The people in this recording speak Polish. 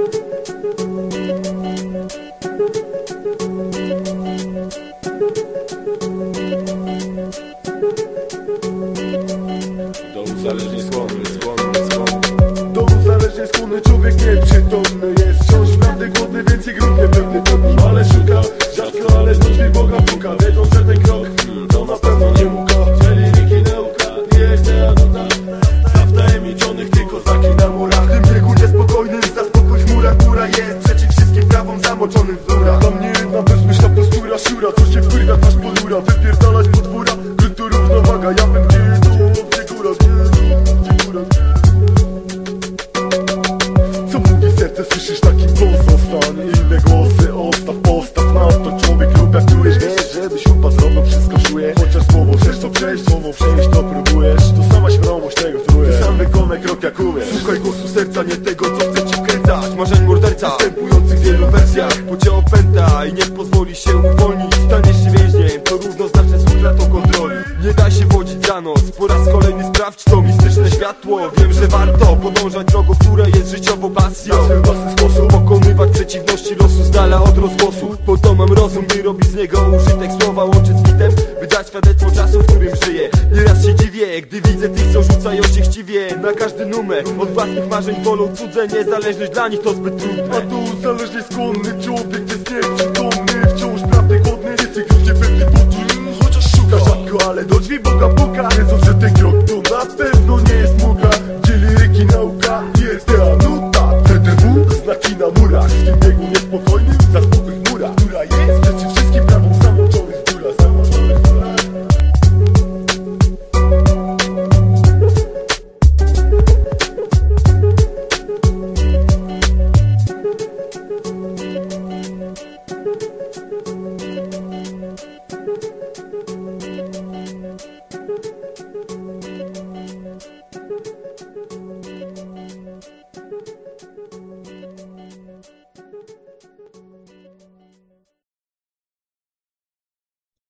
Do uzależnień skłonny, skłonny, skłonny. Do uzależnień skłonny człowiek nieprzytomny jest. Wciąż prawdy głodny, więc i grób niepewny pewny Ale szuka, rzadko, ale drzwi Boga puka. Wiedząc, że ten krok jest przeciw wszystkim prawom w rurach Dla mnie jedna bezmyślna postura Siura, co się wpływa, twarz ponura Wypierdalać podwóra, gdy tu równowaga. Ja bym gdzie tu, gdzie góra, gdzie góra, co mówi serce, słyszysz taki pozostań Inne głosy, odstaw, postaw na to Człowiek lub jak czujesz, wiesz, żebyś upadł Zrobią wszystko czuję, chociaż słowo chcesz to przejść Słowo przejść to próbujesz, to sama świadomość tego truje Ty sam wykonaj krok jak Bo cię opęta i nie pozwoli się uwolnić. Staniesz się więźniem, to równoznaczne z utratą kontroli. Nie daj się wodzić za nos, po raz kolejny sprawdź to mistyczne światło. Wiem, że warto podążać drogą, która jest życiową pasją. Na swój własny sposób pokonywać przeciwności losu z dala od rozgłosu. Po to mam rozum, by robić z niego użytek słowa łączyć Dziwię, gdy widzę tych, co rzucają się chciwie Na każdy numer, od własnych marzeń wolą cudze Niezależność dla nich to zbyt trudne. A tu uzależnie skłonny człowiek jest nieprzytomny Wciąż prawdy głodny, jest jak ludzie pewnie budzi Chociaż szuka rzadko, ale do drzwi Boga puka. Wiedząc, że ten krok to na pewno nie jest muga Gdzie liryki nauka, RTA nuta TDW, znaki na murach W tym Thank you.